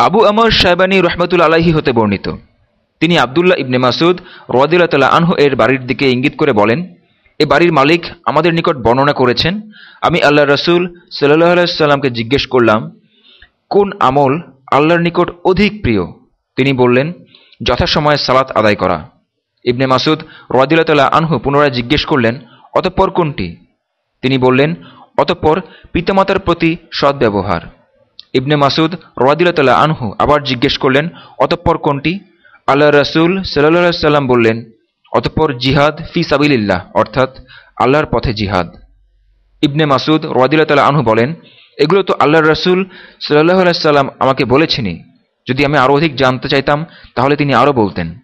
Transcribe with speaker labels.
Speaker 1: আবু আমর সাহেবানী রহমতুল আলাহি হতে বর্ণিত। তিনি আবদুল্লাহ ইবনে মাসুদ রদিল্লা আনহু এর বাড়ির দিকে ইঙ্গিত করে বলেন, এ বাড়ির মালিক আমাদের নিকট বর্ণনা করেছেন, আমি আল্লাহ রসুল সাল্লাহ সাল্লামকে জিজ্ঞেস করলাম, কোন আমল আল্লাহর নিকট অধিক প্রিয়? তিনি বললেন, যথাসময়ে সালাত আদায় করা। ইবনে মাসুদ রদিল্লা আনহু পুনরায় জিজ্ঞেস করলেন, অতঃপর কোনটি? তিনি বললেন, অতঃপর পিতামাতার প্রতি সদ্ব্যবহার। ইবনে মাসুদ রদিল্লা আনহু আবার জিজ্ঞেস করলেন, অতঃপর কোনটি? আল্লাহ রসুল সাল্লাহ সাল্লাম বললেন, অতঃপর জিহাদ ফি সাবিল্লাহ অর্থাৎ আল্লাহর পথে জিহাদ। ইবনে মাসুদ রদিল্লা আনহু বলেন, এগুলো তো আল্লাহ রসুল সাল্লাহ সাল্লাম আমাকে বলেছেনই। যদি আমি আরও অধিক জানতে চাইতাম, তাহলে তিনি আরও বলতেন।